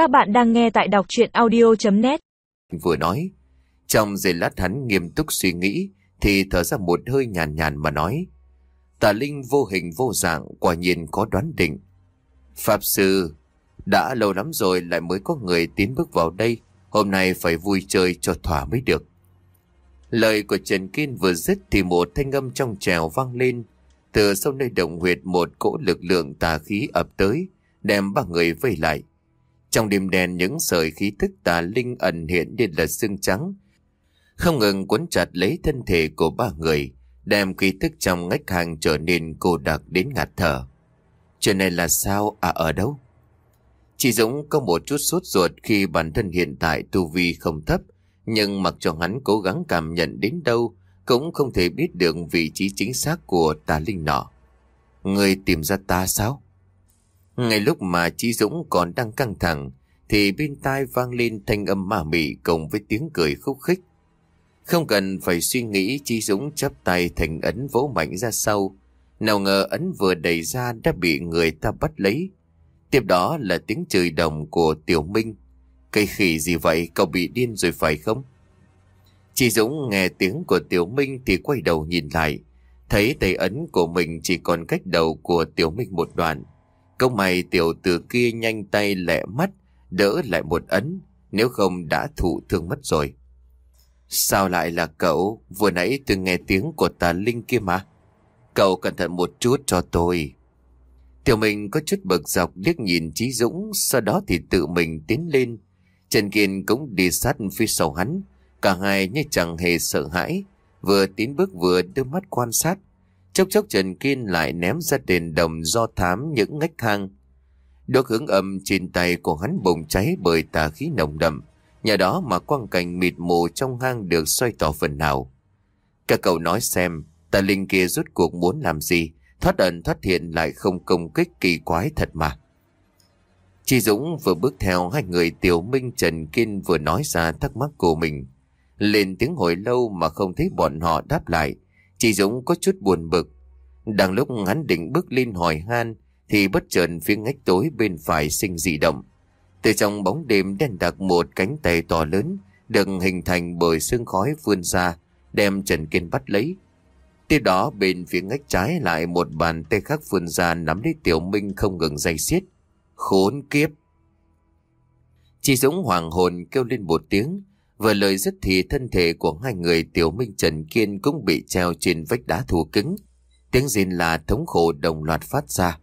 Các bạn đang nghe tại đọc chuyện audio.net Vừa nói, trong giây lát hắn nghiêm túc suy nghĩ, thì thở ra một hơi nhàn nhàn mà nói. Tà Linh vô hình vô dạng, quả nhiên có đoán định. Pháp Sư, đã lâu lắm rồi lại mới có người tiến bước vào đây, hôm nay phải vui chơi cho thỏa mới được. Lời của Trần Kiên vừa dứt thì một thanh âm trong trèo vang lên. Từ sau nơi động huyệt một cỗ lực lượng tà khí ập tới, đem ba người vây lại. Trong đêm đen những sợi khí thức tà linh ẩn hiện như là xương trắng. Không ngừng cuốn chặt lấy thân thể của ba người, đem khí thức trong ngách hàng trở nên cô đặc đến ngạt thở. Chuyện này là sao à ở đâu? Chị Dũng có một chút sốt ruột khi bản thân hiện tại tu vi không thấp, nhưng mặc cho hắn cố gắng cảm nhận đến đâu, cũng không thể biết được vị trí chính xác của tà linh nọ. Người tìm ra ta sao? Ngay lúc mà Chí Dũng còn đang căng thẳng, thì bên tai vang lên thanh âm ma mị cùng với tiếng cười khúc khích. Không cần phải suy nghĩ Chí Dũng chắp tay thành ấn vỗ mạnh ra sau. Nào ngờ ấn vừa đẩy ra đã bị người ta bắt lấy. Tiếp đó là tiếng chửi đồng của Tiểu Minh. Cây khỉ gì vậy, cậu bị điên rồi phải không? Chị Dũng nghe tiếng của Tiểu Minh thì quay đầu nhìn lại. Thấy tay ấn của mình chỉ còn cách đầu của Tiểu Minh một đoạn. Công mày tiểu tử kia nhanh tay lẹ mắt, đỡ lại một ấn, nếu không đã thụ thương mất rồi. Sao lại là cậu? Vừa nãy tôi nghe tiếng của tà linh kia mà. Cậu cẩn thận một chút cho tôi. Tiểu mình có chút bực dọc liếc nhìn Trí Dũng, sau đó thì tự mình tiến lên. Trần Kiên cũng đi sát phía sau hắn, cả hai như chẳng hề sợ hãi, vừa tiến bước vừa đưa mắt quan sát. Chốc chốc Trần Kiên lại ném ra đền đồng do thám những ngách thang. Đốt hướng âm trên tay của hắn bùng cháy bởi tà khí nồng đậm. Nhờ đó mà quang cảnh mịt mù trong hang được xoay tỏ phần nào. Các cậu nói xem, tà linh kia rút cuộc muốn làm gì, thoát ẩn thoát hiện lại không công kích kỳ quái thật mà. Chị Dũng vừa bước theo hai người Tiểu Minh Trần Kiên vừa nói ra thắc mắc của mình. Lên tiếng hồi lâu mà không thấy bọn họ đáp lại. Chị Dũng có chút buồn bực. Đang lúc hắn định bước lên hỏi han, thì bất chợt phía ngách tối bên phải sinh dị động. Từ trong bóng đêm đen đặc một cánh tay to lớn được hình thành bởi sương khói vươn ra, đem Trần Kiên bắt lấy. Tiếp đó, bên phía ngách trái lại một bàn tay khác vươn ra nắm lấy Tiểu Minh không ngừng dây xiết. Khốn kiếp! Chị Dũng hoàng hồn kêu lên một tiếng Vừa lời dứt thì thân thể của hai người Tiểu Minh Trần Kiên cũng bị treo trên vách đá thù cứng. Tiếng rên là thống khổ đồng loạt phát ra.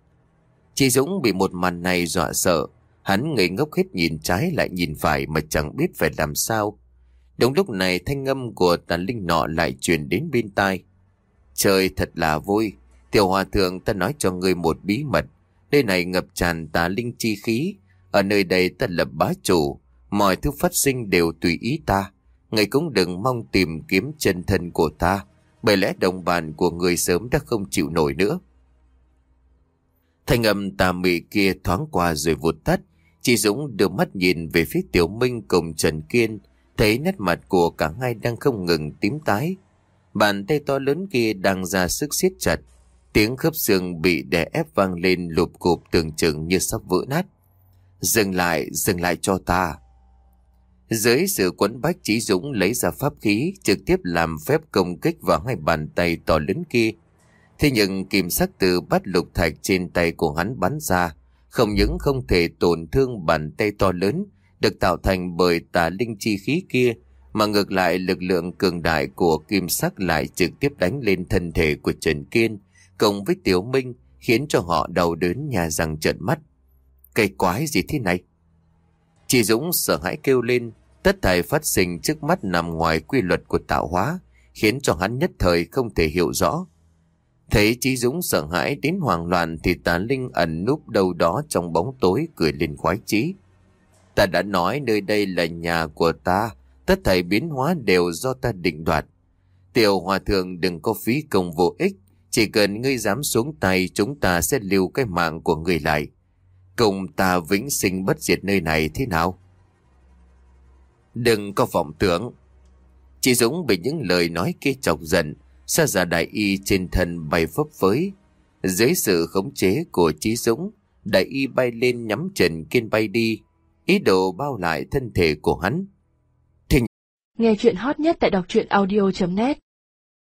Chị Dũng bị một màn này dọa sợ. Hắn ngây ngốc hết nhìn trái lại nhìn phải mà chẳng biết phải làm sao. Đúng lúc này thanh âm của tà linh nọ lại truyền đến bên tai. Trời thật là vui. Tiểu hòa thượng, ta nói cho ngươi một bí mật. Nơi này ngập tràn tà linh chi khí. Ở nơi đây ta lập bá chủ. Mọi thứ phát sinh đều tùy ý ta. Người cũng đừng mong tìm kiếm chân thân của ta. Bởi lẽ đồng bàn của người sớm đã không chịu nổi nữa. Thanh âm tà mị kia thoáng qua rồi vụt tắt. Chị Dũng đưa mắt nhìn về phía Tiểu Minh cùng Trần Kiên. Thấy nét mặt của cả hai đang không ngừng tím tái. Bàn tay to lớn kia đang ra sức siết chặt. Tiếng khớp xương bị đè ép vang lên lụp cụp tưởng chừng như sắp vỡ nát. Dừng lại, dừng lại cho ta. Dưới sự quấn bách Chí Dũng lấy ra pháp khí trực tiếp làm phép công kích vào hai bàn tay to lớn kia. Thế nhưng kim sắc từ bắt lục thạch trên tay của hắn bắn ra, không những không thể tổn thương bàn tay to lớn được tạo thành bởi tà linh chi khí kia, mà ngược lại lực lượng cường đại của kim sắc lại trực tiếp đánh lên thân thể của Trần Kiên, cộng với Tiểu Minh, khiến cho họ đầu đớn nhà răng trợn mắt. Cây quái gì thế này? Chị Dũng sợ hãi kêu lên, tất thảy phát sinh trước mắt nằm ngoài quy luật của tạo hóa, khiến cho hắn nhất thời không thể hiểu rõ. Thấy Chí Dũng sợ hãi đến hoảng loạn thì tà linh ẩn núp đâu đó trong bóng tối cười lên khoái chí. Ta đã nói nơi đây là nhà của ta, tất thảy biến hóa đều do ta định đoạt. Tiểu hòa thượng đừng có phí công vô ích, chỉ cần ngươi dám xuống tay chúng ta sẽ lưu cái mạng của ngươi lại. Cùng ta vĩnh sinh bất diệt nơi này thế nào? Đừng có vọng tưởng. Chị Dũng bị những lời nói kia chọc giận, xa giả đại y trên thân bay phấp phới. Dưới sự khống chế của Chí Dũng, đại y bay lên nhắm Trần Kiên bay đi. ý đồ bao lại thân thể của hắn. Nghe chuyện hot nhất tại đọc truyện audio.net